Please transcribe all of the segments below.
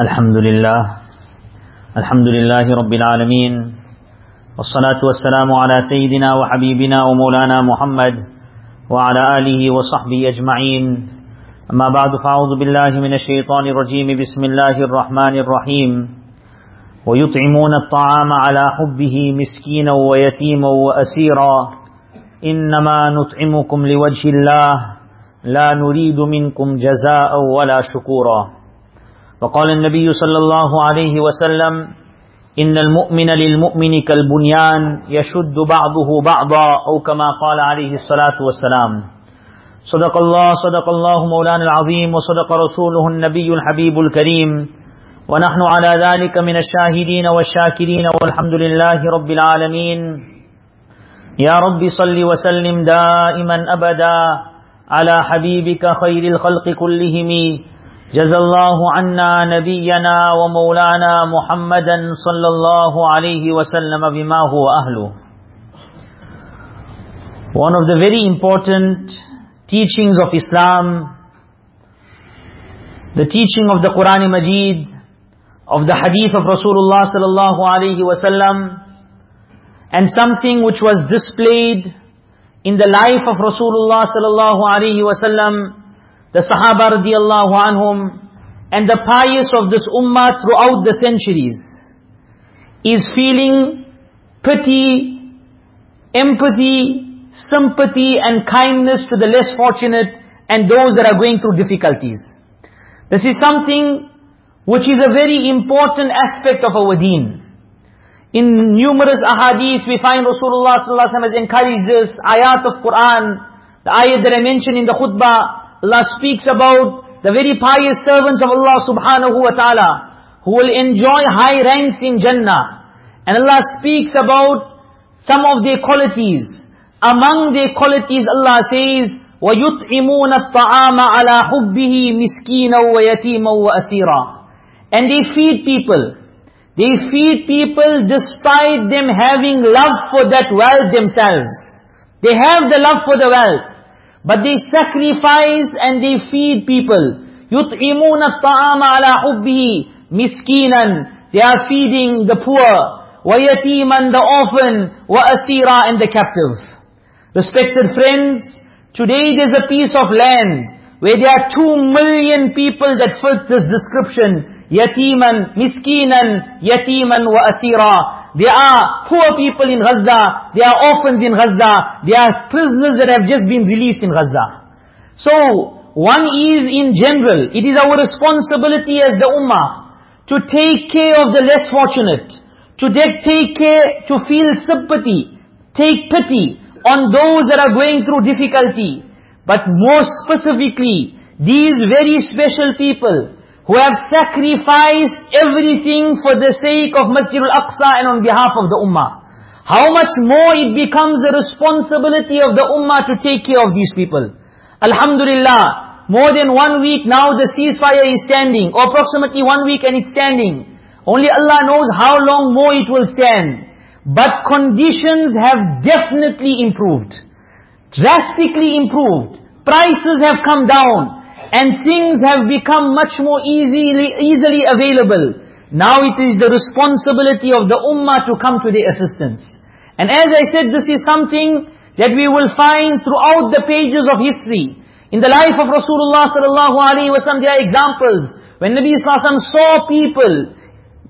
الحمد لله الحمد لله رب العالمين والصلاة والسلام على سيدنا وحبيبنا ومولانا محمد وعلى آله وصحبه أجمعين أما بعد فأعوذ بالله من الشيطان الرجيم بسم الله الرحمن الرحيم ويطعمون الطعام على حبه مسكينا ويتيما وأسيرا إنما نطعمكم لوجه الله لا نريد منكم جزاء ولا شكورا وقال النبي صلى الله عليه وسلم إن المؤمن للمؤمن كالبنيان يشد بعضه بعضا أو كما قال عليه الصلاة والسلام. صدق الله صدق الله مولانا العظيم وصدق رسوله النبي الحبيب الكريم. ونحن على ذلك من الشاهدين والشاكرين والحمد لله رب العالمين. يا رب صل وسلم دائما أبدا على حبيبك خير الخلق كلهم. جزى الله عنا نبينا ومولانا محمدا صلى الله عليه وسلم بما هو أهله One of the very important teachings of Islam, the teaching of the Quran Majid, of the hadith of Rasulullah sallallahu alaihi wasallam, and something which was displayed in the life of Rasulullah sallallahu alaihi wasallam, the Sahaba radiallahu anhum, and the pious of this ummah throughout the centuries, is feeling pity, empathy, sympathy and kindness to the less fortunate and those that are going through difficulties. This is something which is a very important aspect of our deen. In numerous ahadith we find Rasulullah ﷺ has encouraged this, ayat of Quran, the ayat that I mentioned in the khutbah, Allah speaks about the very pious servants of Allah subhanahu wa ta'ala, who will enjoy high ranks in Jannah. And Allah speaks about some of their qualities. Among their qualities Allah says, وَيُطْعِمُونَ الطَّعَامَ عَلَى حُبِّهِ مِسْكِينًا وَيَتِيمًا وَأَسِيرًا And they feed people. They feed people despite them having love for that wealth themselves. They have the love for the wealth. But they sacrifice and they feed people. يُطْعِمُونَ الطَّعَامَ عَلَى حُبِّهِ مِسْكِينًا They are feeding the poor. وَيَتِيمًا the orphan. وَأَسِيرًا and the captive. Respected friends, today there's a piece of land where there are two million people that fit this description. Yatiman, miskinan, yatiman wa asira. there are poor people in Gaza, there are orphans in Gaza, there are prisoners that have just been released in Gaza. So, one is in general, it is our responsibility as the ummah to take care of the less fortunate, to take care, to feel sympathy, take pity, on those that are going through difficulty. But more specifically, these very special people who have sacrificed everything for the sake of Masjid al-Aqsa and on behalf of the Ummah. How much more it becomes the responsibility of the Ummah to take care of these people. Alhamdulillah, more than one week now the ceasefire is standing, or approximately one week and it's standing. Only Allah knows how long more it will stand. But conditions have definitely improved. Drastically improved. Prices have come down and things have become much more easily easily available. Now it is the responsibility of the ummah to come to the assistance. And as I said, this is something that we will find throughout the pages of history. In the life of Rasulullah sallallahu alaihi wasallam, there are examples. When Nabi sallallahu saw people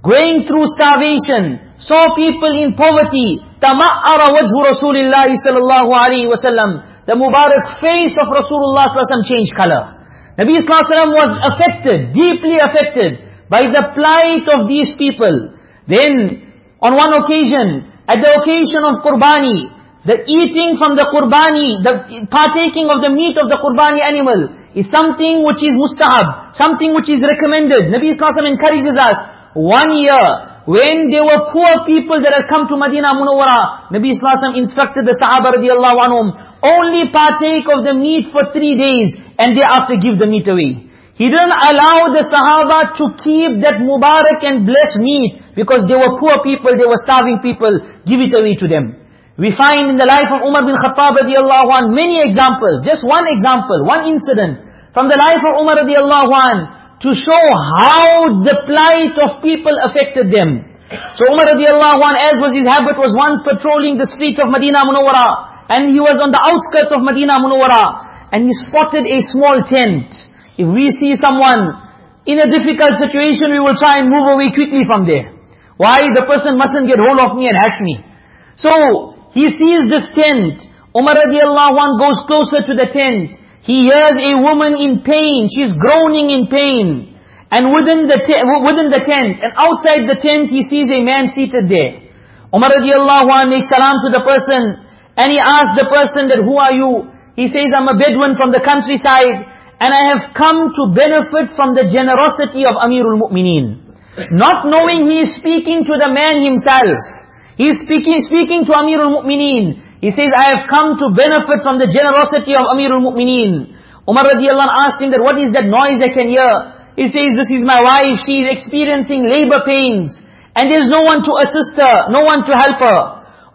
going through starvation, saw people in poverty, تَمَأَّرَ وَجْهُ رَسُولِ sallallahu alaihi wasallam. The Mubarak face of Rasulullah sallallahu alaihi wasallam changed color. Nabi ﷺ was affected, deeply affected by the plight of these people. Then, on one occasion, at the occasion of Qurbani, the eating from the Qurbani, the partaking of the meat of the Qurbani animal, is something which is mustahab, something which is recommended. Nabi ﷺ encourages us, one year, when there were poor people that had come to Madinah Munawwara, Nabi Wasallam instructed the Sahaba radiallahu anhum, only partake of the meat for three days, and thereafter give the meat away. He didn't allow the Sahaba to keep that Mubarak and blessed meat, because they were poor people, they were starving people, give it away to them. We find in the life of Umar bin Khattab radiallahu many examples, just one example, one incident, from the life of Umar radiallahu anh, to show how the plight of people affected them. So Umar radiallahu anh, as was his habit, was once patrolling the streets of Medina Munawwara. And he was on the outskirts of Medina Munawwara. And he spotted a small tent. If we see someone in a difficult situation, we will try and move away quickly from there. Why? The person mustn't get hold of me and hash me. So, he sees this tent. Umar radiallahu anh goes closer to the tent. He hears a woman in pain. She's groaning in pain. And within the, within the tent, and outside the tent, he sees a man seated there. Umar radiallahu anh makes salam to the person, and he asks the person that, who are you? He says, I'm a Bedouin from the countryside, and I have come to benefit from the generosity of Amirul Mu'mineen. Not knowing he is speaking to the man himself. He is speaking, speaking to Amirul Mu'mineen. He says, I have come to benefit from the generosity of Amirul Mu'mineen. Umar radiallahu asked him that, what is that noise I can hear? He says, this is my wife, she is experiencing labor pains. And there's no one to assist her, no one to help her.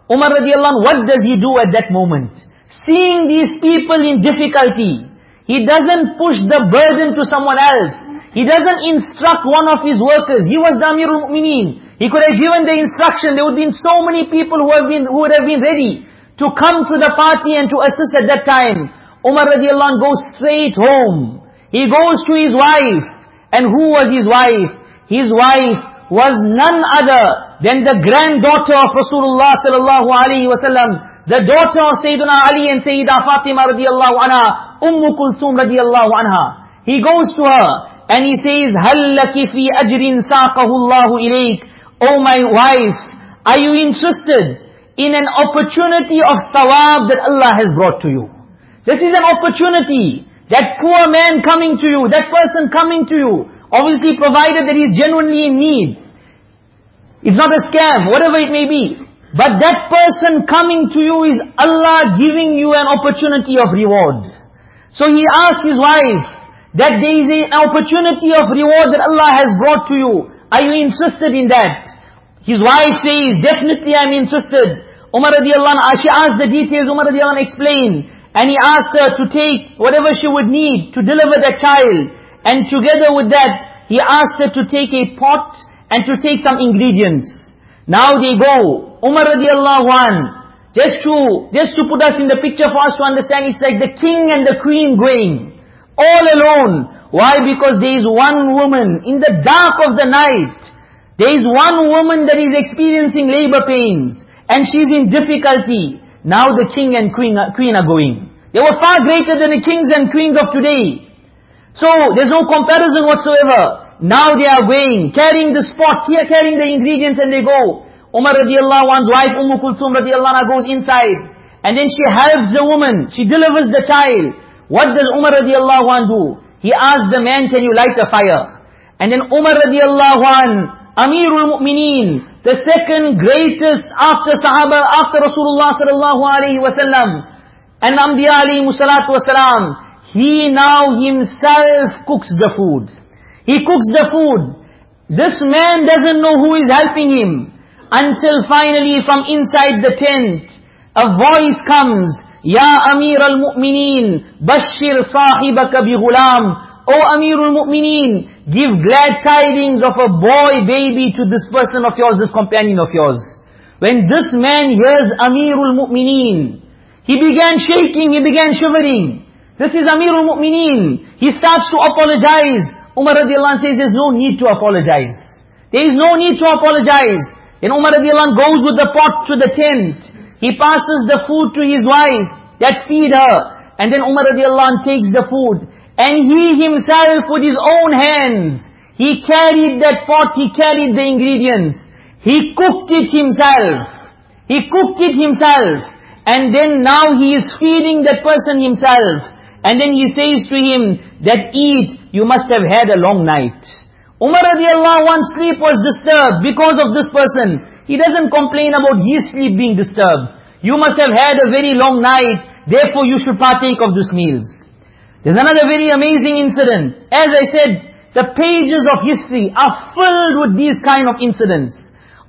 Umar radiallahu what does he do at that moment? Seeing these people in difficulty, he doesn't push the burden to someone else. He doesn't instruct one of his workers. He was the Amirul Mu'mineen. He could have given the instruction. There would have been so many people who, have been, who would have been ready to come to the party and to assist at that time. Umar radiallahu anh goes straight home. He goes to his wife. And who was his wife? His wife was none other than the granddaughter of Rasulullah sallallahu alaihi wasallam, the daughter of Sayyidina Ali and Sayyida Fatima radiallahu anha, Ummu Kulsum radiallahu anha. He goes to her and he says, "Hallaki fi ajrin saqahu Allahu ilayk." Oh my wife, are you interested in an opportunity of thawab that Allah has brought to you? This is an opportunity. That poor man coming to you, that person coming to you, obviously provided that he's genuinely in need. It's not a scam, whatever it may be. But that person coming to you is Allah giving you an opportunity of reward. So he asked his wife, that there is an opportunity of reward that Allah has brought to you. Are you interested in that? His wife says, definitely I'm interested. Umar radiallahu anh, ah, she asked the details, Umar radiallahu anh explained. And he asked her to take whatever she would need to deliver that child. And together with that, he asked her to take a pot and to take some ingredients. Now they go. Umar radiallahu an, just to, just to put us in the picture for us to understand, it's like the king and the queen going. All alone. Why? Because there is one woman in the dark of the night. There is one woman that is experiencing labor pains. And she's in difficulty. Now the king and queen are, queen are going. They were far greater than the kings and queens of today. So, there's no comparison whatsoever. Now they are going, carrying the spot, here carrying the ingredients and they go. Umar radiallahu anhu's wife, Umm Kulthum radiallahu anha goes inside. And then she helps the woman, she delivers the child. What does Umar radiallahu anhu do? He asks the man, can you light a fire? And then Umar radiallahu anhu, Amirul Mu'mineen, the second greatest after Sahaba, after Rasulullah sallallahu alayhi wasallam, and Anbiya alayhi salatu wasalam, he now himself cooks the food. He cooks the food. This man doesn't know who is helping him. Until finally from inside the tent, a voice comes, Ya Amir al-Mu'mineen, Bashir sahibaka bi ghulam. O Amir al-Mu'mineen, give glad tidings of a boy baby to this person of yours, this companion of yours. When this man hears Amir al-Mu'mineen, he began shaking, he began shivering. This is Amirul Mu'mineen. He starts to apologize. Umar radiallahu anh says, there's no need to apologize. There is no need to apologize. Then Umar radiallahu anh goes with the pot to the tent. He passes the food to his wife that feed her. And then Umar radiallahu anh takes the food. And he himself with his own hands, he carried that pot, he carried the ingredients. He cooked it himself. He cooked it himself. And then now he is feeding that person himself. And then he says to him, that eat, you must have had a long night. Umar radiallahu anhu sleep was disturbed because of this person. He doesn't complain about his sleep being disturbed. You must have had a very long night, therefore you should partake of these meals. There's another very amazing incident. As I said, the pages of history are filled with these kind of incidents.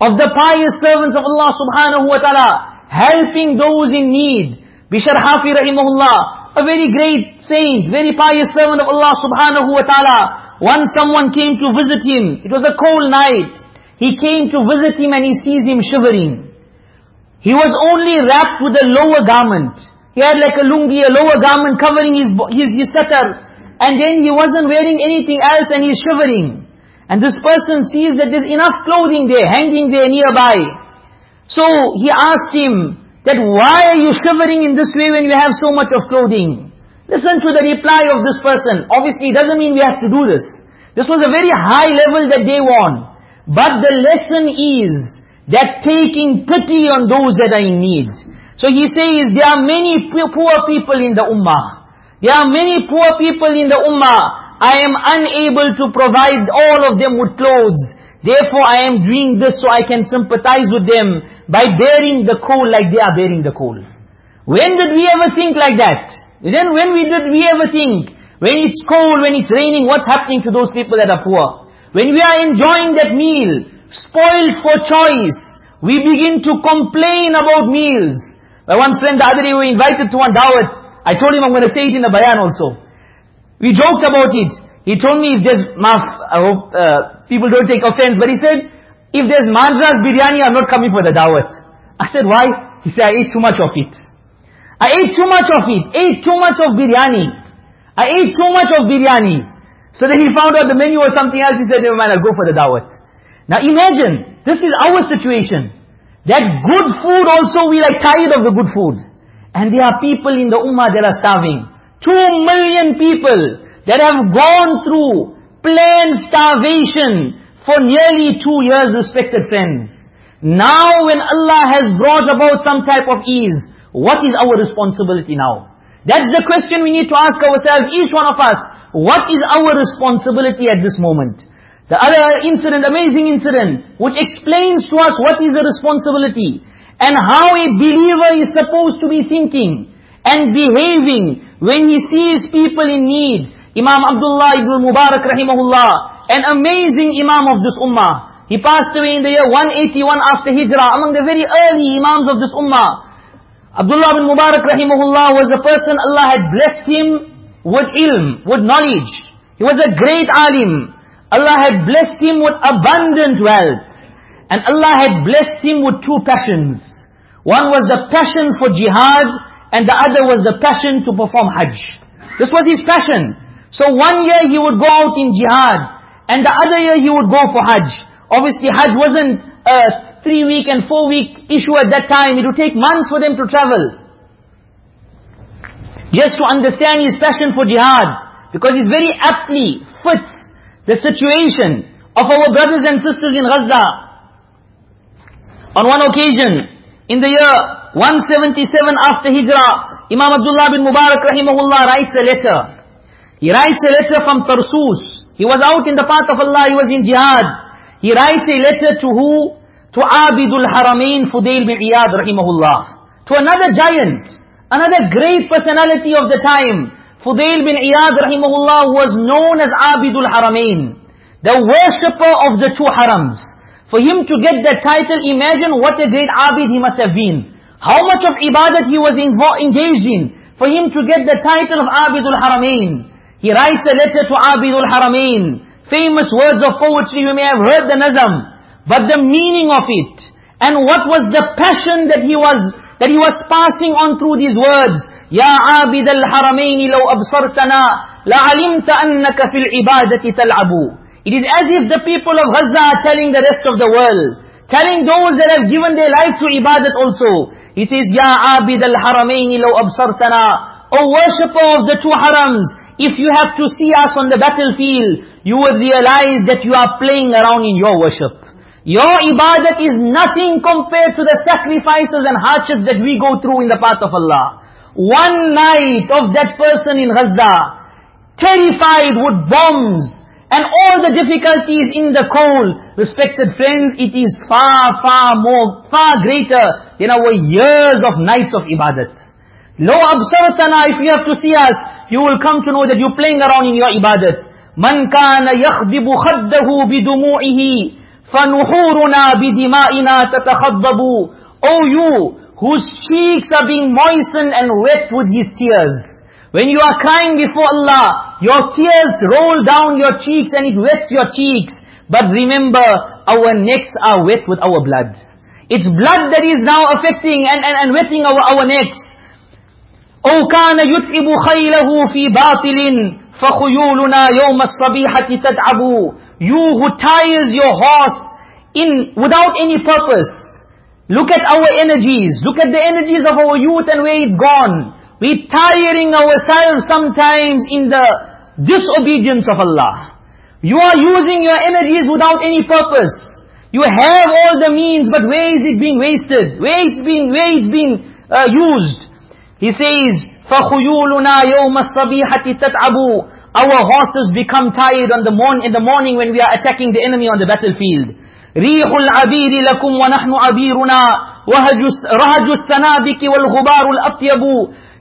Of the pious servants of Allah subhanahu wa ta'ala, helping those in need. Bishar Hafi rahimahullah, a very great saint, very pious servant of Allah subhanahu wa ta'ala, once someone came to visit him. It was a cold night. He came to visit him and he sees him shivering. He was only wrapped with a lower garment. He had like a lungi, a lower garment covering his, his, his satar. And then he wasn't wearing anything else and he's shivering. And this person sees that there's enough clothing there, hanging there nearby. So he asked him, that why are you shivering in this way when you have so much of clothing? Listen to the reply of this person. Obviously, it doesn't mean we have to do this. This was a very high level that they won. But the lesson is that taking pity on those that are in need. So he says, there are many poor people in the ummah. There are many poor people in the ummah. I am unable to provide all of them with clothes. Therefore I am doing this so I can sympathize with them by bearing the cold like they are bearing the cold. When did we ever think like that? Then when we did we ever think, when it's cold, when it's raining, what's happening to those people that are poor? When we are enjoying that meal, spoiled for choice, we begin to complain about meals. My one friend the other day we invited to one dawat. I told him I'm going to say it in the bayan also. We joked about it. He told me if there's, maaf, I hope uh, people don't take offense, but he said, if there's Madras biryani, I'm not coming for the dawat. I said, why? He said, I ate too much of it. I ate too much of it. Ate too much of biryani. I ate too much of biryani. So then he found out the menu was something else. He said, never mind, I'll go for the dawat. Now imagine, this is our situation. That good food also, we are tired of the good food. And there are people in the ummah that are starving. Two million people that have gone through planned starvation for nearly two years, respected friends. Now when Allah has brought about some type of ease, what is our responsibility now? That's the question we need to ask ourselves, each one of us. What is our responsibility at this moment? The other incident, amazing incident, which explains to us what is the responsibility and how a believer is supposed to be thinking and behaving when he sees people in need. Imam Abdullah ibn Mubarak rahimahullah, an amazing imam of this ummah. He passed away in the year 181 after Hijrah, among the very early imams of this ummah. Abdullah ibn Mubarak rahimahullah was a person Allah had blessed him with ilm, with knowledge. He was a great alim. Allah had blessed him with abundant wealth. And Allah had blessed him with two passions. One was the passion for jihad, and the other was the passion to perform hajj. This was his passion. So one year he would go out in jihad, and the other year he would go for hajj. Obviously hajj wasn't a three week and four week issue at that time. It would take months for them to travel. Just to understand his passion for jihad. Because it very aptly fits the situation of our brothers and sisters in Gaza. On one occasion, in the year 177 after Hijrah, Imam Abdullah bin Mubarak rahimahullah writes a letter. He writes a letter from Tarsus. He was out in the path of Allah, he was in jihad. He writes a letter to who? to Abidul Haramain Fudail bin Iyad rahimahullah. To another giant, another great personality of the time, Fudail bin Iyad rahimahullah was known as Abidul Haramain, the worshipper of the two harams. For him to get that title, imagine what a great Abid he must have been. How much of ibadat he was engaged in. For him to get the title of Abidul Haramain. He writes a letter to Abidul Haramain. Famous words of poetry, you may have heard the nazam but the meaning of it. And what was the passion that he was that he was passing on through these words. Ya abid al-haramain law absartana la'alimta annaka fil ibadati tal'abu. It is as if the people of Gaza are telling the rest of the world, telling those that have given their life to ibadat also. He says, Ya abid al-haramain law absartana. O worshipper of the two harams, if you have to see us on the battlefield, you will realize that you are playing around in your worship. Your ibadat is nothing compared to the sacrifices and hardships that we go through in the path of Allah. One night of that person in Gaza, terrified with bombs and all the difficulties in the cold. Respected friends, it is far, far more, far greater than our years of nights of ibadat. Lo absartana, if you have to see us, you will come to know that you're playing around in your ibadat. Man kana yakhdibu khaddahu bidumu'ihi, fanuhuruna bidima'ina tatakhabbabu. Oh you, whose cheeks are being moistened and wet with his tears. When you are crying before Allah, your tears roll down your cheeks and it wets your cheeks. But remember, our necks are wet with our blood. It's blood that is now affecting and, and, and wetting our, our necks. أو كان يتعب خيله في باطل فخيولنا يوم الصبيحة تتعب You who tires your horse in without any purpose. Look at our energies. Look at the energies of our youth and where it's gone. We're tiring ourselves sometimes in the disobedience of Allah. You are using your energies without any purpose. You have all the means, but where is it being wasted? Where it's being, where it's being uh, used? He says, فَخُيُولُنَا يَوْمَ الصَّبِيحَةِ تَتْعَبُ Our horses become tired on the morning, in the morning when we are attacking the enemy on the battlefield. رِيحُ الْعَبِيرِ لَكُمْ وَنَحْنُ عَبِيرُنَا رَهَجُ السَّنَابِكِ وَالْغُبَارُ الْأَطْيَبُ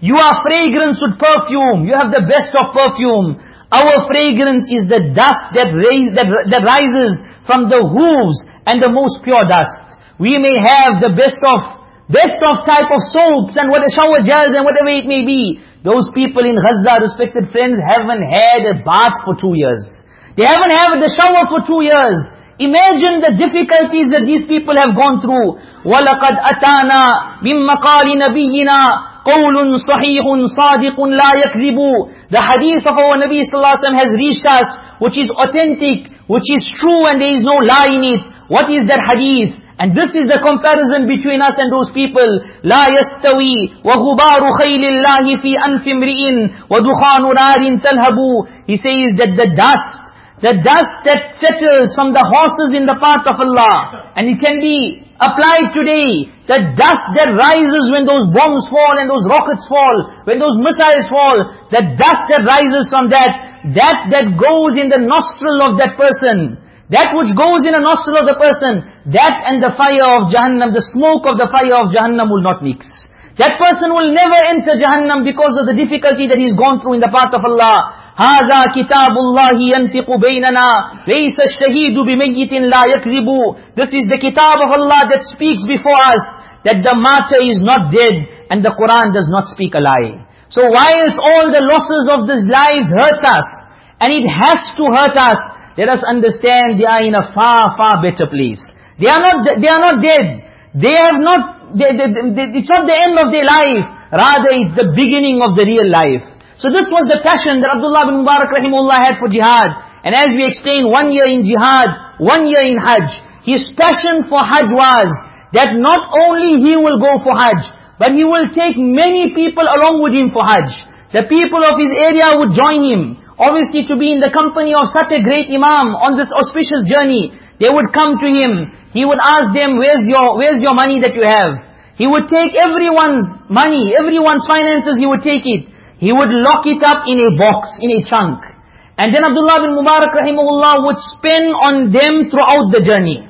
You are fragrance with perfume. You have the best of perfume. Our fragrance is the dust that, raise, that, that rises from the hooves and the most pure dust. We may have the best of Best of type of soaps and what a shower gels and whatever it may be. Those people in Gaza, respected friends, haven't had a bath for two years. They haven't had the shower for two years. Imagine the difficulties that these people have gone through. وَلَقَدْ أَتَانَا مِن مَقَالِ نَبِيِّنَا قَوْلٌ صَحِيحٌ صَادِقٌ لَا يَكْذِبُ The hadith of our Nabi Sallallahu Alaihi Wasallam has reached us, which is authentic, which is true and there is no lie in it. What is that hadith? And this is the comparison between us and those people. لا يستوي وغبار خيل الله في أنف امرئ ودخان نار تلهب He says that the dust, the dust that settles from the horses in the path of Allah, and it can be applied today, the dust that rises when those bombs fall and those rockets fall, when those missiles fall, the dust that rises from that, that that goes in the nostril of that person, that which goes in a nostril of the person, that and the fire of Jahannam, the smoke of the fire of Jahannam will not mix. That person will never enter Jahannam because of the difficulty that he's gone through in the path of Allah. هذا كتاب الله ينطق بيننا ليس الشهيد بميت لا يكذب This is the kitab of Allah that speaks before us that the martyr is not dead and the Quran does not speak a lie. So whilst all the losses of this life hurt us and it has to hurt us let us understand they are in a far, far better place. They are not, they are not dead. They have not, they, they, they, it's not the end of their life. Rather, it's the beginning of the real life. So this was the passion that Abdullah bin Mubarak rahimullah had for jihad. And as we explained, one year in jihad, one year in hajj. His passion for hajj was that not only he will go for hajj, but he will take many people along with him for hajj. The people of his area would join him. Obviously to be in the company of such a great imam on this auspicious journey, they would come to him. He would ask them, where's your, where's your money that you have? He would take everyone's money, everyone's finances, he would take it. He would lock it up in a box, in a trunk. And then Abdullah bin Mubarak rahimahullah would spend on them throughout the journey.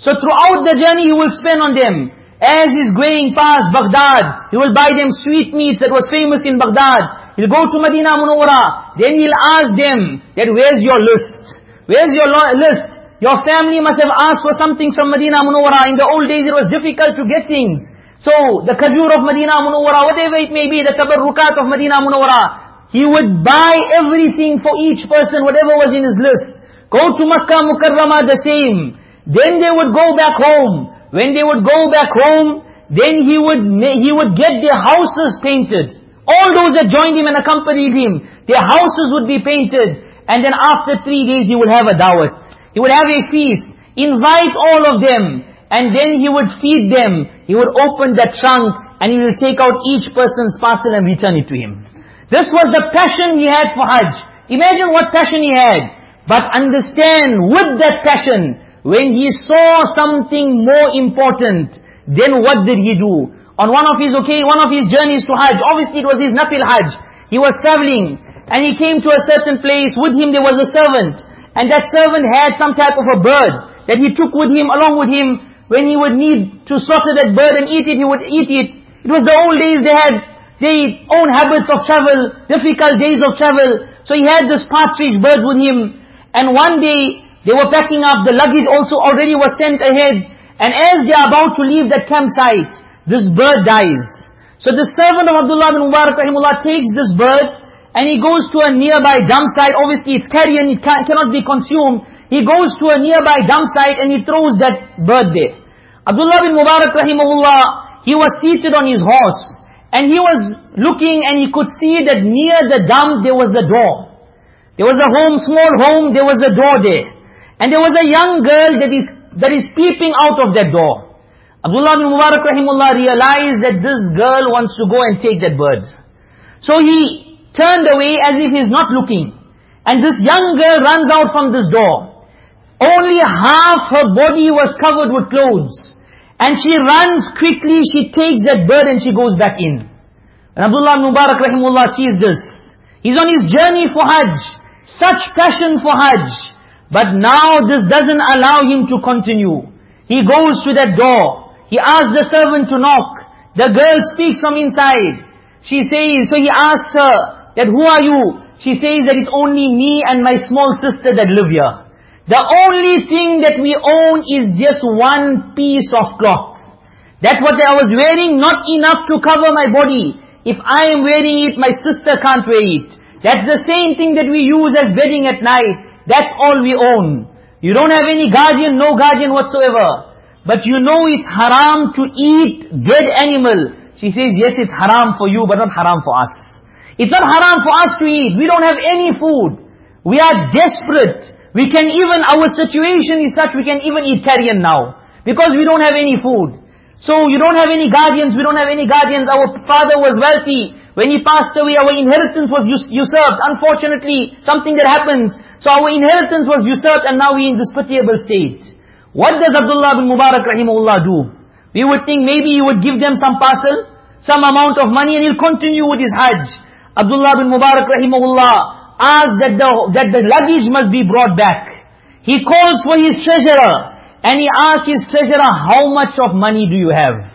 So throughout the journey he will spend on them. As he's going past Baghdad, he will buy them sweetmeats that was famous in Baghdad. He'll go to Medina Munawwara. Then he'll ask them that where's your list? Where's your list? Your family must have asked for something from Medina Munawwara. In the old days it was difficult to get things. So the kajur of Medina Munawwara, whatever it may be, the tabarrukat of Medina Munawwara, he would buy everything for each person, whatever was in his list. Go to Makkah Mukarramah, the same. Then they would go back home. When they would go back home, then he would, he would get their houses painted. All those that joined him and accompanied him, their houses would be painted. And then after three days he would have a dawat. He would have a feast. Invite all of them. And then he would feed them. He would open that trunk and he would take out each person's parcel and return it to him. This was the passion he had for Hajj. Imagine what passion he had. But understand, with that passion, when he saw something more important, then what did he do? On one of his okay, one of his journeys to Hajj, obviously it was his Nafil Hajj. He was traveling and he came to a certain place. With him there was a servant. And that servant had some type of a bird that he took with him, along with him. When he would need to slaughter that bird and eat it, he would eat it. It was the old days they had their own habits of travel, difficult days of travel. So he had this partridge bird with him. And one day, they were packing up, the luggage also already was sent ahead. And as they are about to leave that campsite, this bird dies. So the servant of Abdullah bin Mubarak rahimullah takes this bird and he goes to a nearby dump site. Obviously it's carrion, it can, cannot be consumed. He goes to a nearby dump site and he throws that bird there. Abdullah bin Mubarak rahimahullah, he was seated on his horse. And he was looking and he could see that near the dump there was a door. There was a home, small home, there was a door there. And there was a young girl that is, that is peeping out of that door. Abdullah bin Mubarak rahimullah realized that this girl wants to go and take that bird. So he turned away as if he's not looking. And this young girl runs out from this door. Only half her body was covered with clothes. And she runs quickly, she takes that bird and she goes back in. And Abdullah bin Mubarak rahimullah sees this. He's on his journey for Hajj. Such passion for Hajj. But now this doesn't allow him to continue. He goes to that door. He asks the servant to knock. The girl speaks from inside. She says, so he asks her, that who are you? She says that it's only me and my small sister that live here. The only thing that we own is just one piece of cloth. That what I was wearing, not enough to cover my body. If I am wearing it, my sister can't wear it. That's the same thing that we use as bedding at night. That's all we own. You don't have any guardian, no guardian whatsoever. But you know it's haram to eat dead animal. She says, yes, it's haram for you, but not haram for us. It's not haram for us to eat. We don't have any food. We are desperate. We can even, our situation is such, we can even eat carrion now. Because we don't have any food. So you don't have any guardians, we don't have any guardians. Our father was wealthy. When he passed away, our inheritance was usurped. Unfortunately, something that happens. So our inheritance was usurped and now we're in this pitiable state. What does Abdullah bin Mubarak rahimahullah do? We would think maybe he would give them some parcel, some amount of money and he'll continue with his hajj. Abdullah bin Mubarak rahimahullah asked that the, that the luggage must be brought back. He calls for his treasurer and he asks his treasurer, how much of money do you have?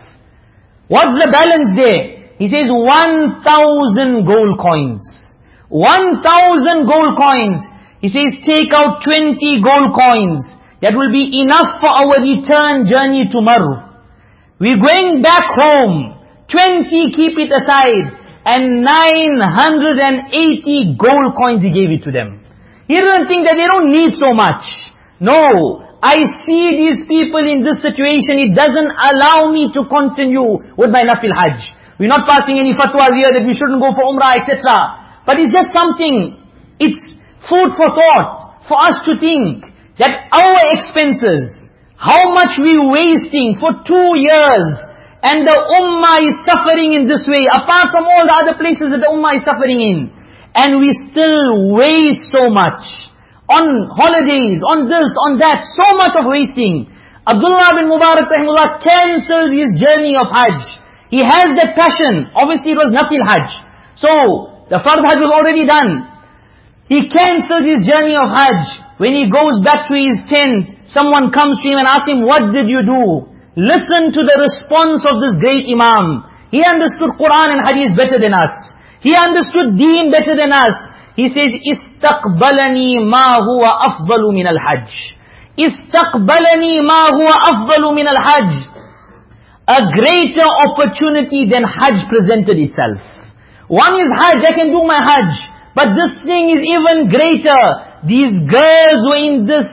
What's the balance there? He says, 1,000 gold coins. 1,000 gold coins. He says, take out 20 gold coins. That will be enough for our return journey tomorrow. We're going back home. 20 keep it aside. And 980 gold coins he gave it to them. He didn't think that they don't need so much. No. I see these people in this situation, it doesn't allow me to continue with my nafil hajj. We're not passing any fatwas here that we shouldn't go for umrah, etc. But it's just something, it's food for thought, for us to think that our expenses, how much we're wasting for two years, and the ummah is suffering in this way, apart from all the other places that the ummah is suffering in. And we still waste so much. On holidays, on this, on that, so much of wasting. Abdullah bin Mubarak rahimullah cancels his journey of Hajj. He has that passion. Obviously it was nafil Hajj. So, the fard Hajj was already done. He cancels his journey of Hajj. When he goes back to his tent, someone comes to him and asks him, what did you do? Listen to the response of this great Imam. He understood Quran and Hadith better than us. He understood Deen better than us. He says, Istakbalani ma huwa afdalu min al-hajj." Istakbalani ma huwa afdalu min al-hajj. A greater opportunity than Hajj presented itself. One is Hajj, I can do my Hajj. But this thing is even greater. These girls were in this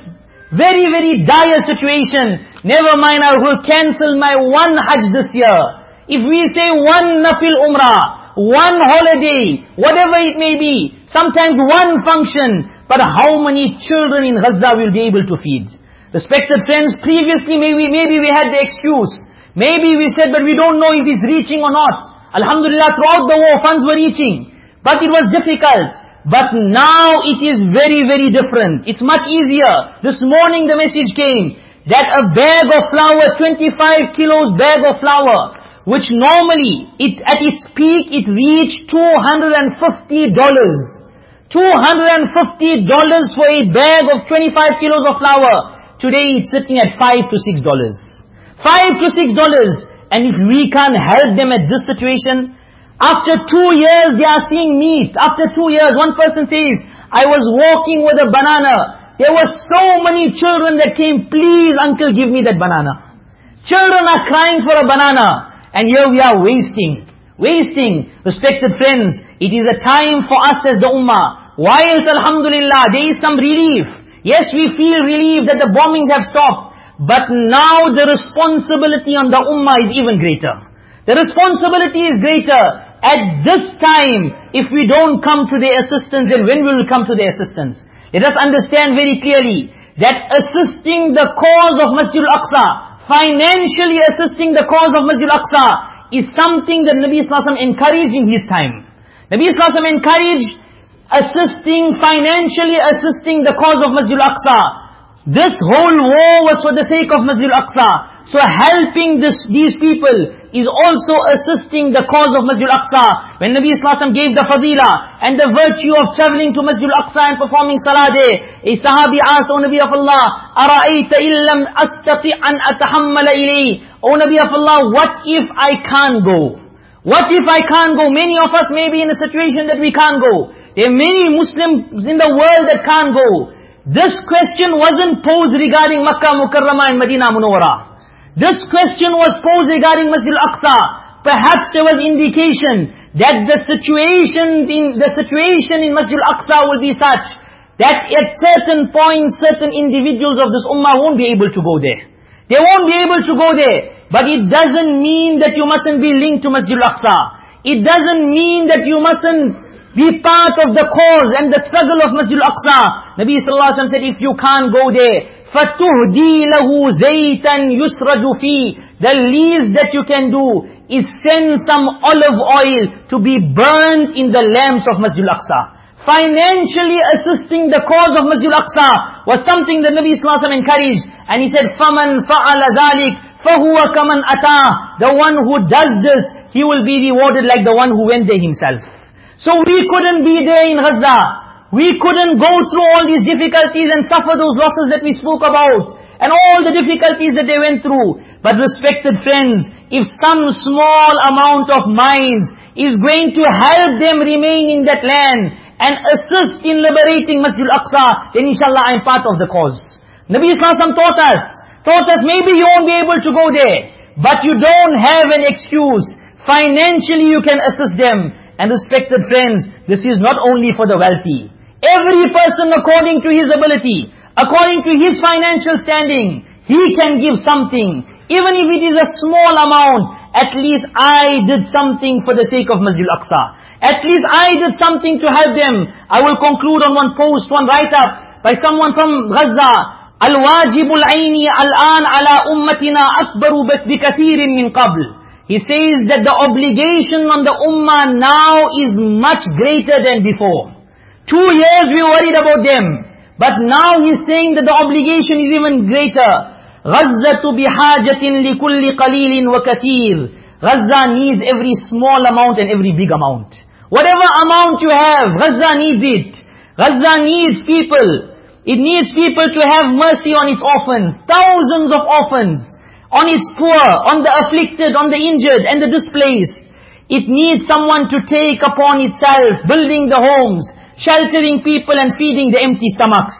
very, very dire situation. Never mind, I will cancel my one Hajj this year. If we say one Nafil Umrah, one holiday, whatever it may be, sometimes one function, but how many children in Gaza will be able to feed? Respected friends, previously maybe, maybe we had the excuse. Maybe we said, but we don't know if it's reaching or not. Alhamdulillah, throughout the war, funds were reaching. But it was difficult. But now it is very, very different. It's much easier. This morning the message came that a bag of flour, 25 kilos bag of flour, which normally, it, at its peak, it reached $250. $250 for a bag of 25 kilos of flour. Today it's sitting at 5 to $6. 5 to $6. And if we can't help them at this situation, after two years they are seeing meat. After two years, one person says, I was walking with a banana. There were so many children that came, please uncle give me that banana. Children are crying for a banana. And here we are wasting. wasting. Respected friends, it is a time for us as the ummah. Whilst alhamdulillah, there is some relief. Yes, we feel relieved that the bombings have stopped. But now the responsibility on the ummah is even greater. The responsibility is greater. At this time, if we don't come to their assistance, then when will we come to their assistance? Let us understand very clearly that assisting the cause of Masjid al-Aqsa, financially assisting the cause of Masjid al-Aqsa, is something that Nabi Sallallahu encouraged in his time. Nabi Sallallahu encouraged assisting, financially assisting the cause of Masjid al-Aqsa. This whole war was for the sake of Masjid al-Aqsa. So helping this, these people is also assisting the cause of Masjid al-Aqsa. When Nabi Wasallam gave the fadila and the virtue of traveling to Masjid al-Aqsa and performing salah there, a sahabi asked, O Nabi of Allah, أَرَأَيْتَ إِلَّمْ أَسْتَطِعْ أَنْ أَتَحَمَّلَ إِلَيْهِ O Nabi of Allah, what if I can't go? What if I can't go? Many of us may be in a situation that we can't go. There are many Muslims in the world that can't go. This question wasn't posed regarding Makkah Mukarramah and Medina Munawwara. This question was posed regarding Masjid al-Aqsa. Perhaps there was indication that the situation in the situation in Masjid al-Aqsa will be such that at certain points, certain individuals of this ummah won't be able to go there. They won't be able to go there. But it doesn't mean that you mustn't be linked to Masjid al-Aqsa. It doesn't mean that you mustn't be part of the cause and the struggle of Masjid al-Aqsa. Nabi sallallahu alaihi wasallam said, if you can't go there, فَتُهْدِي لَهُ زَيْتًا يُسْرَجُ فِي The least that you can do is send some olive oil to be burnt in the lamps of Masjid al-Aqsa. Financially assisting the cause of Masjid al-Aqsa was something that Nabi sallallahu alaihi wasallam encouraged. And he said, فَمَنْ فَعَلَ ذَلِكَ فَهُوَ كَمَنْ أَتَى The one who does this, he will be rewarded like the one who went there himself. So we couldn't be there in Gaza. We couldn't go through all these difficulties and suffer those losses that we spoke about. And all the difficulties that they went through. But respected friends, if some small amount of minds is going to help them remain in that land and assist in liberating Masjid al-Aqsa, then inshallah I'm part of the cause. Nabi Islam taught us, taught us maybe you won't be able to go there, but you don't have an excuse. Financially you can assist them. And respected friends, this is not only for the wealthy. Every person according to his ability, according to his financial standing, he can give something. Even if it is a small amount, at least I did something for the sake of Masjid al-Aqsa. At least I did something to help them. I will conclude on one post, one write-up by someone from Gaza. الواجب العين الآن على أمتنا أكبر بكثير من قبل. He says that the obligation on the ummah now is much greater than before. Two years we worried about them. But now he's saying that the obligation is even greater. غَزَّةُ بِحَاجَةٍ لِكُلِّ قَلِيلٍ وَكَثِيرٍ Gaza needs every small amount and every big amount. Whatever amount you have, Gaza needs it. Gaza needs people. It needs people to have mercy on its orphans. Thousands of orphans on its poor, on the afflicted, on the injured, and the displaced. It needs someone to take upon itself, building the homes, sheltering people and feeding the empty stomachs.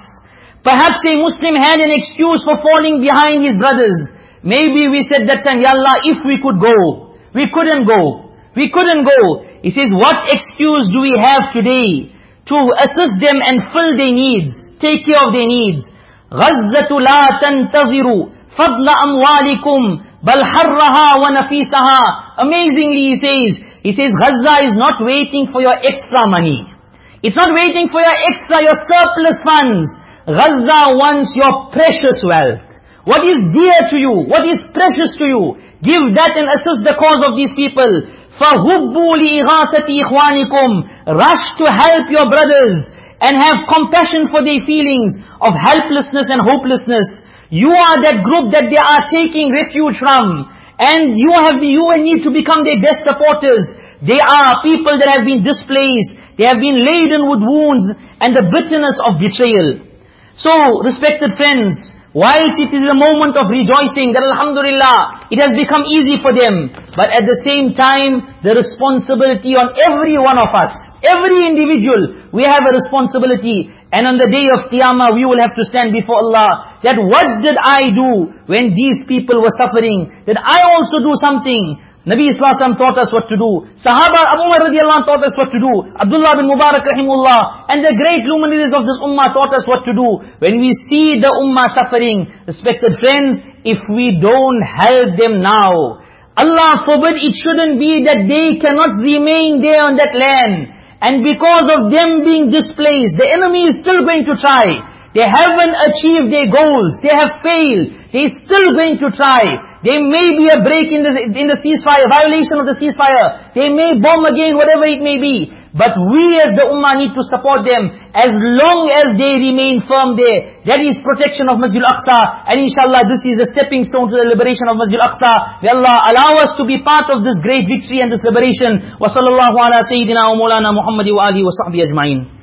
Perhaps a Muslim had an excuse for falling behind his brothers. Maybe we said that time, Ya Allah, if we could go. We couldn't go. We couldn't go. He says, what excuse do we have today to assist them and fill their needs, take care of their needs? غَزَّةُ لَا تَنْتَظِرُ فضل أموالكم بل حرها ونفيسها amazingly he says he says Gaza is not waiting for your extra money It's not waiting for your extra, your surplus funds. Gaza wants your precious wealth. What is dear to you? What is precious to you? Give that and assist the cause of these people. فَهُبُّوا لِإِغَاثَةِ إِخْوَانِكُمْ Rush to help your brothers and have compassion for their feelings of helplessness and hopelessness. You are that group that they are taking refuge from. And you have you need to become their best supporters. They are people that have been displaced. They have been laden with wounds and the bitterness of betrayal. So, respected friends, whilst it is a moment of rejoicing that Alhamdulillah, it has become easy for them. But at the same time, the responsibility on every one of us, every individual, we have a responsibility. And on the day of Qiyamah, we will have to stand before Allah. That what did I do when these people were suffering? Did I also do something? Nabi Islam taught us what to do. Sahaba Abu Umar radiallahu taught us what to do. Abdullah bin Mubarak rahimullah and the great luminaries of this ummah taught us what to do. When we see the ummah suffering, respected friends, if we don't help them now, Allah forbid it shouldn't be that they cannot remain there on that land. And because of them being displaced, the enemy is still going to try. They haven't achieved their goals. They have failed. They're still going to try. There may be a break in the, in the ceasefire, violation of the ceasefire. They may bomb again, whatever it may be. But we as the ummah need to support them as long as they remain firm there. That is protection of Masjid al-Aqsa. And inshallah this is a stepping stone to the liberation of Masjid al-Aqsa. May Allah allow us to be part of this great victory and this liberation. Wa sallallahu ala sayyidina wa maulana Muhammadi wa alihi wa sahbihi ajma'in.